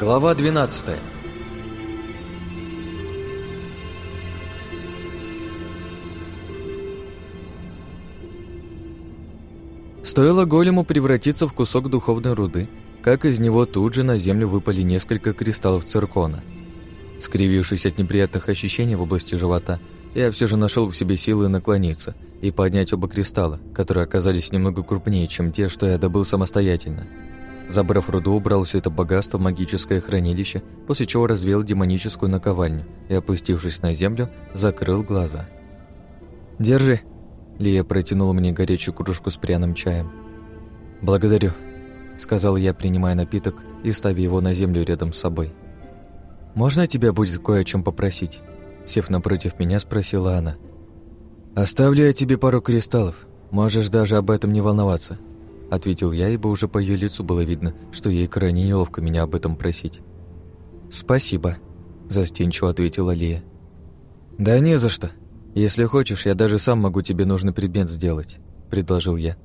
Глава 12 Стоило голему превратиться в кусок духовной руды, как из него тут же на землю выпали несколько кристаллов циркона. Скривившись от неприятных ощущений в области живота, я все же нашел в себе силы наклониться и поднять оба кристалла, которые оказались немного крупнее, чем те, что я добыл самостоятельно. Забрав руду, убрал все это богатство в магическое хранилище, после чего развеял демоническую наковальню и, опустившись на землю, закрыл глаза. «Держи!» Лия протянула мне горячую кружку с пряным чаем. «Благодарю», — сказал я, принимая напиток и ставя его на землю рядом с собой. «Можно тебя будет кое о чем попросить?» Сев напротив меня, спросила она. «Оставлю я тебе пару кристаллов. Можешь даже об этом не волноваться ответил я, ибо уже по ее лицу было видно, что ей крайне неловко меня об этом просить. «Спасибо», – застенчиво ответила Лия. «Да не за что. Если хочешь, я даже сам могу тебе нужный предмет сделать», – предложил я.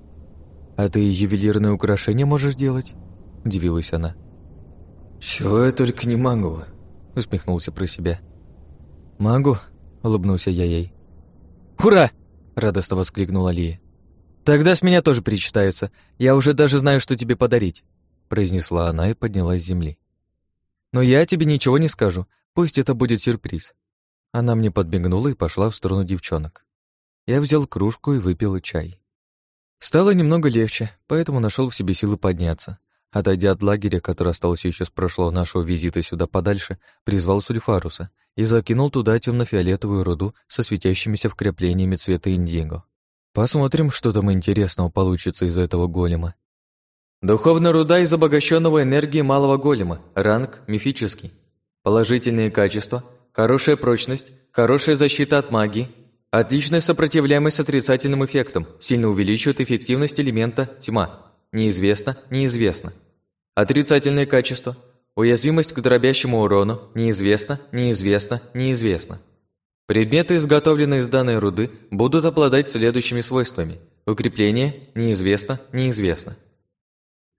«А ты ювелирные украшения можешь делать?» – удивилась она. «Чего я только не могу», – усмехнулся про себя. «Могу», – улыбнулся я ей. «Ура!» – радостно воскликнула Лия. «Тогда с меня тоже перечитаются. Я уже даже знаю, что тебе подарить», — произнесла она и поднялась с земли. «Но я тебе ничего не скажу. Пусть это будет сюрприз». Она мне подбегнула и пошла в сторону девчонок. Я взял кружку и выпил чай. Стало немного легче, поэтому нашел в себе силы подняться. Отойдя от лагеря, который остался еще с прошлого нашего визита сюда подальше, призвал Сульфаруса и закинул туда темно-фиолетовую руду со светящимися вкраплениями цвета индиго. Посмотрим, что там интересного получится из этого голема. Духовная руда из обогащенного энергии малого голема. Ранг мифический. Положительные качества. Хорошая прочность. Хорошая защита от магии. Отличная сопротивляемость отрицательным эффектам. Сильно увеличивает эффективность элемента тьма. Неизвестно, неизвестно. Отрицательные качества. Уязвимость к дробящему урону. Неизвестно, неизвестно, неизвестно. Предметы, изготовленные из данной руды, будут обладать следующими свойствами. Укрепление неизвестно, неизвестно.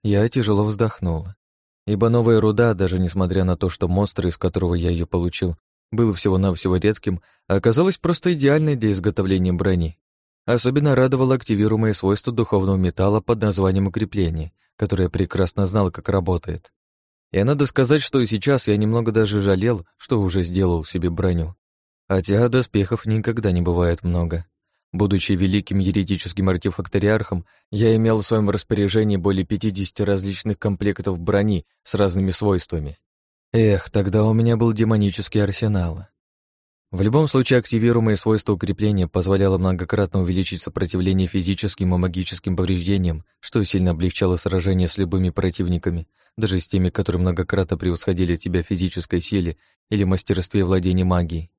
Я тяжело вздохнула. Ибо новая руда, даже несмотря на то, что монстр, из которого я ее получил, был всего-навсего редким, оказалась просто идеальной для изготовления брони. Особенно радовало активируемое свойство духовного металла под названием укрепление, которое прекрасно знал, как работает. И надо сказать, что и сейчас я немного даже жалел, что уже сделал себе броню. Хотя доспехов никогда не бывает много. Будучи великим еретическим артефакториархом, я имел в своем распоряжении более 50 различных комплектов брони с разными свойствами. Эх, тогда у меня был демонический арсенал. В любом случае, активируемое свойство укрепления позволяло многократно увеличить сопротивление физическим и магическим повреждениям, что сильно облегчало сражение с любыми противниками, даже с теми, которые многократно превосходили тебя физической силе или мастерстве владения магией.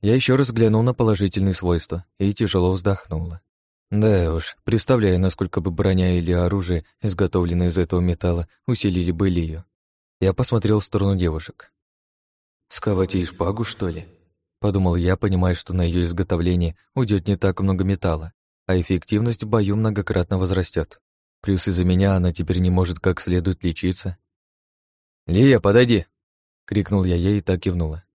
Я еще раз глянул на положительные свойства и тяжело вздохнула. Да уж, представляю, насколько бы броня или оружие, изготовленное из этого металла, усилили бы Лию. Я посмотрел в сторону девушек. «Сковать ей шпагу, что ли?» Подумал я, понимая, что на ее изготовление уйдет не так много металла, а эффективность в бою многократно возрастет. Плюс из-за меня она теперь не может как следует лечиться. «Лия, подойди!» — крикнул я ей и так кивнула.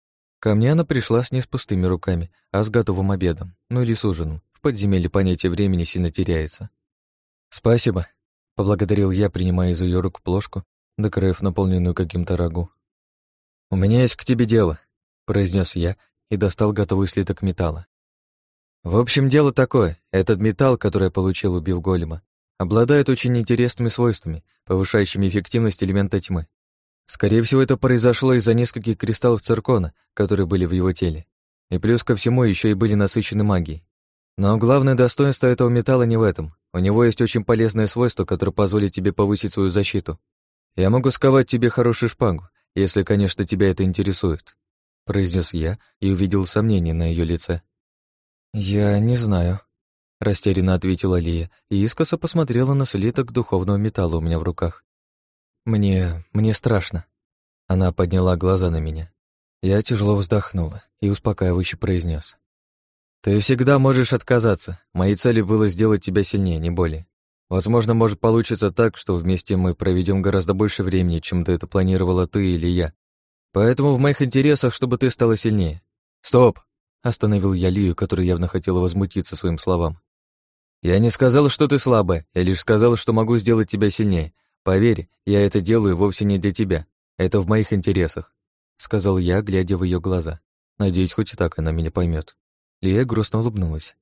Ко мне она пришла с не с пустыми руками, а с готовым обедом, ну или с ужином. В подземелье понятие времени сильно теряется. «Спасибо», — поблагодарил я, принимая из ее рук плошку, до краев наполненную каким-то рагу. «У меня есть к тебе дело», — произнес я и достал готовый слиток металла. «В общем, дело такое. Этот металл, который я получил, убив голема, обладает очень интересными свойствами, повышающими эффективность элемента тьмы. Скорее всего, это произошло из-за нескольких кристаллов циркона, которые были в его теле. И плюс ко всему еще и были насыщены магией. Но главное достоинство этого металла не в этом. У него есть очень полезное свойство, которое позволит тебе повысить свою защиту. Я могу сковать тебе хорошую шпагу, если, конечно, тебя это интересует», — произнес я и увидел сомнение на ее лице. «Я не знаю», — растерянно ответила Лия и искоса посмотрела на слиток духовного металла у меня в руках. «Мне... мне страшно». Она подняла глаза на меня. Я тяжело вздохнула и успокаивающе произнес: «Ты всегда можешь отказаться. Моей целью было сделать тебя сильнее, не более. Возможно, может получиться так, что вместе мы проведем гораздо больше времени, чем ты это планировала ты или я. Поэтому в моих интересах, чтобы ты стала сильнее. Стоп! Остановил я Лию, которая явно хотела возмутиться своим словам. Я не сказал, что ты слабая, я лишь сказал, что могу сделать тебя сильнее. Поверь, я это делаю вовсе не для тебя. Это в моих интересах, сказал я, глядя в ее глаза. Надеюсь, хоть и так она меня поймет. Лия грустно улыбнулась.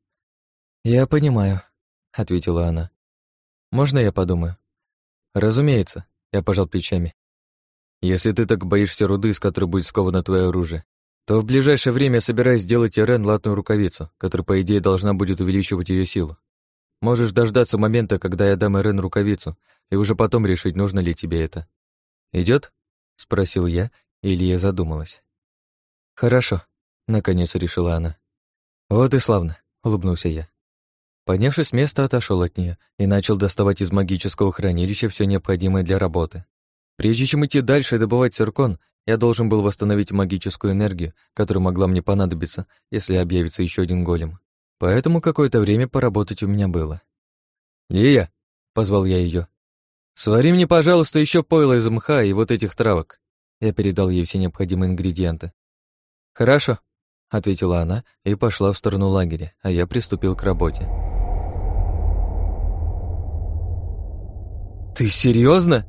«Я понимаю», — ответила она. «Можно я подумаю?» «Разумеется», — я пожал плечами. «Если ты так боишься руды, с которой будет сковано твое оружие, то в ближайшее время собираюсь сделать Ирен латную рукавицу, которая, по идее, должна будет увеличивать ее силу. Можешь дождаться момента, когда я дам Ирен рукавицу, и уже потом решить, нужно ли тебе это. Идет? спросил я, и Илья задумалась. «Хорошо», — наконец решила она. «Вот и славно», — улыбнулся я. Поднявшись с места, отошел от нее и начал доставать из магического хранилища все необходимое для работы. Прежде чем идти дальше и добывать циркон, я должен был восстановить магическую энергию, которая могла мне понадобиться, если объявится еще один голем. Поэтому какое-то время поработать у меня было. «Лия!» — позвал я ее. «Свари мне, пожалуйста, еще пойло из мха и вот этих травок». Я передал ей все необходимые ингредиенты. «Хорошо», — ответила она и пошла в сторону лагеря, а я приступил к работе. «Ты серьезно?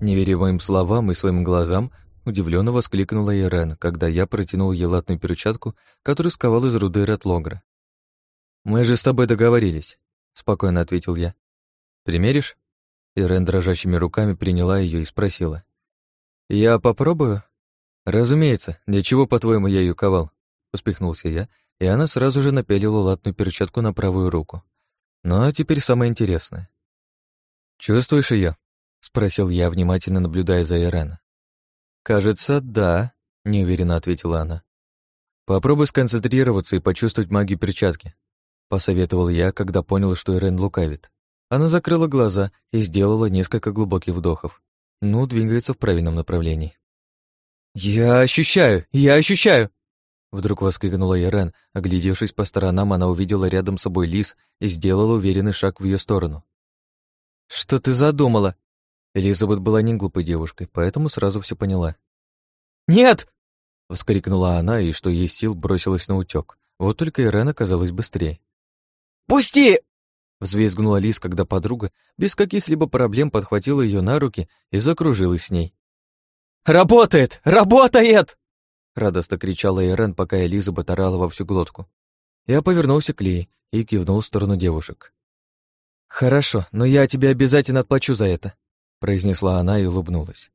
Не веря моим словам и своим глазам, удивленно воскликнула Ирен, когда я протянул ей латную перчатку, которую сковал из руды Ретлогра. «Мы же с тобой договорились», — спокойно ответил я. «Примеришь?» Ирен дрожащими руками приняла ее и спросила. «Я попробую?» «Разумеется. Для чего, по-твоему, я ее ковал?» Успехнулся я, и она сразу же напялила латную перчатку на правую руку. Ну а теперь самое интересное. «Чувствуешь ее? спросил я, внимательно наблюдая за Ирена. «Кажется, да», — неуверенно ответила она. «Попробуй сконцентрироваться и почувствовать магию перчатки», — посоветовал я, когда понял, что Ирен лукавит. Она закрыла глаза и сделала несколько глубоких вдохов. Ну, двигается в правильном направлении. «Я ощущаю! Я ощущаю!» Вдруг воскликнула Ирен. Оглядевшись по сторонам, она увидела рядом с собой лис и сделала уверенный шаг в ее сторону. «Что ты задумала?» Элизабет была не глупой девушкой, поэтому сразу все поняла. «Нет!» — вскрикнула она и, что есть сил, бросилась на утёк. Вот только Ирен оказалась быстрее. «Пусти!» — взвизгнула Лис, когда подруга без каких-либо проблем подхватила ее на руки и закружилась с ней. «Работает! Работает!» Радостно кричала Ирен, пока Элизабет орала во всю глотку. Я повернулся к Ли и кивнул в сторону девушек. «Хорошо, но я тебе обязательно отплачу за это», произнесла она и улыбнулась.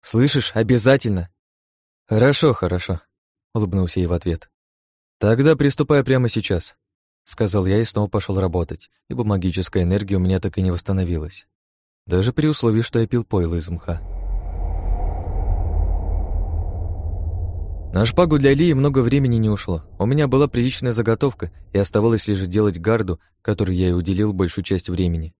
«Слышишь, обязательно!» «Хорошо, хорошо», — улыбнулся ей в ответ. «Тогда приступай прямо сейчас», — сказал я и снова пошел работать, ибо магическая энергия у меня так и не восстановилась. Даже при условии, что я пил пойло из мха. На шпагу для Лии много времени не ушло. У меня была приличная заготовка, и оставалось лишь делать гарду, которой я и уделил большую часть времени.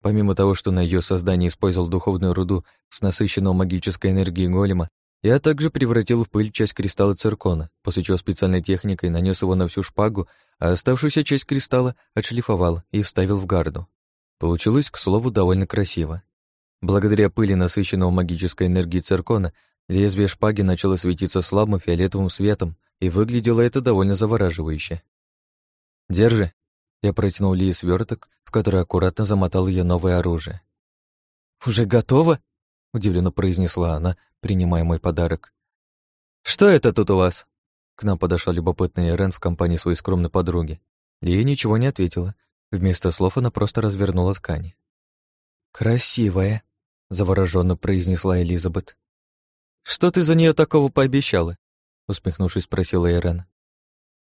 Помимо того, что на ее создание использовал духовную руду с насыщенного магической энергией голема, я также превратил в пыль часть кристалла циркона, после чего специальной техникой нанес его на всю шпагу, а оставшуюся часть кристалла отшлифовал и вставил в гарду. Получилось, к слову, довольно красиво. Благодаря пыли насыщенного магической энергией циркона Лезвие шпаги начало светиться слабым фиолетовым светом, и выглядело это довольно завораживающе. «Держи», — я протянул Лии сверток, в который аккуратно замотал ее новое оружие. «Уже готово?» — удивленно произнесла она, принимая мой подарок. «Что это тут у вас?» К нам подошла любопытная Ирен в компании своей скромной подруги. Лия ничего не ответила. Вместо слов она просто развернула ткань. «Красивая», — завороженно произнесла Элизабет. «Что ты за нее такого пообещала?» усмехнувшись, спросила Ирен.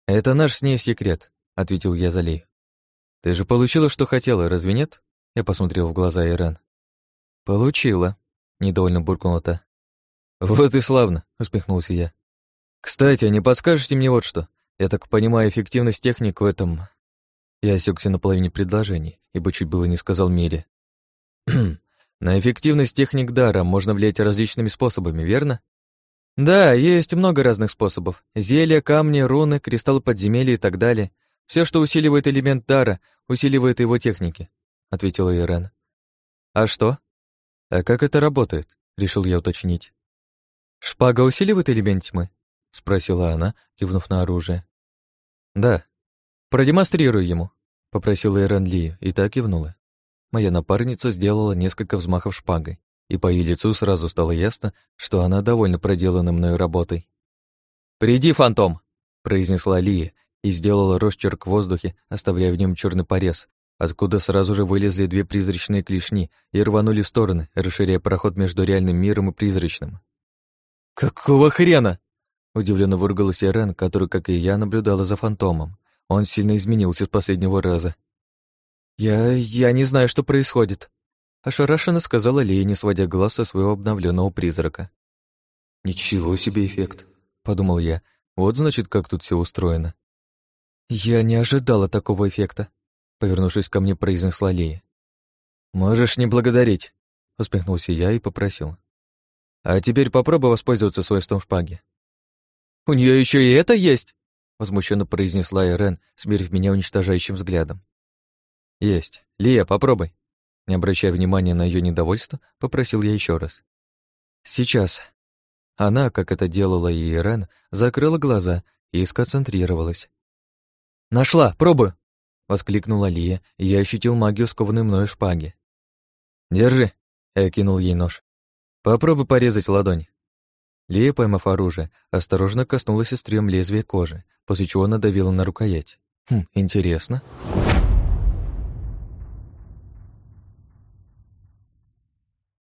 «Это наш с ней секрет», — ответил я за Лею. «Ты же получила, что хотела, разве нет?» Я посмотрел в глаза Ирен. «Получила», — недовольно буркнула та. «Вот и славно», — усмехнулся я. «Кстати, а не подскажете мне вот что? Я так понимаю, эффективность техник в этом...» Я осекся на половине предложений, ибо чуть было не сказал Мире. На эффективность техник дара можно влиять различными способами, верно? Да, есть много разных способов. Зелья, камни, руны, кристаллы подземелья и так далее. Все, что усиливает элемент дара, усиливает его техники. — ответила Ирен. «А что?» «А как это работает?» — решил я уточнить. «Шпага усиливает элемент тьмы?» — спросила она, кивнув на оружие. «Да. Продемонстрируй ему», — попросила Ирен Ли, и так кивнула. Моя напарница сделала несколько взмахов шпагой, и по ее лицу сразу стало ясно, что она довольно проделанной мною работой. «Приди, фантом!» — произнесла Лия и сделала росчерк в воздухе, оставляя в нем черный порез, откуда сразу же вылезли две призрачные клешни и рванули в стороны, расширяя проход между реальным миром и призрачным. «Какого хрена?» — удивленно выругалась Ирен, который, как и я, наблюдала за фантомом. Он сильно изменился с последнего раза. «Я... я не знаю, что происходит», — ошарашенно сказала Лея, не сводя глаз со своего обновленного призрака. «Ничего себе эффект», — подумал я. «Вот, значит, как тут все устроено». «Я не ожидала такого эффекта», — повернувшись ко мне, произнесла Лея. «Можешь не благодарить», — усмехнулся я и попросил. «А теперь попробуй воспользоваться свойством шпаги». «У нее еще и это есть?» — возмущенно произнесла Ирен, смерив меня уничтожающим взглядом. «Есть. Лия, попробуй». Не обращая внимания на ее недовольство, попросил я еще раз. «Сейчас». Она, как это делала и Ирен, закрыла глаза и сконцентрировалась. «Нашла! Пробую!» — воскликнула Лия, и я ощутил магию скованной мною шпаги. «Держи!» — я кинул ей нож. «Попробуй порезать ладонь». Лия, поймав оружие, осторожно коснулась острием лезвия кожи, после чего надавила на рукоять. Хм, интересно.